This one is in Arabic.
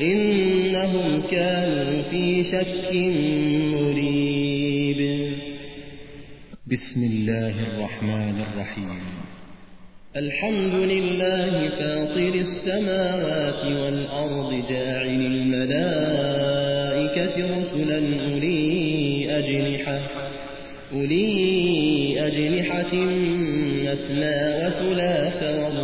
إنهم كانوا في شك مريب. بسم الله الرحمن الرحيم. الحمد لله فاطر السماوات والأرض جاعل الملائكة رسلا أولي أجنحة أولي أجنحة مثنى وثلاث ورباع